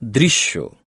дрищу.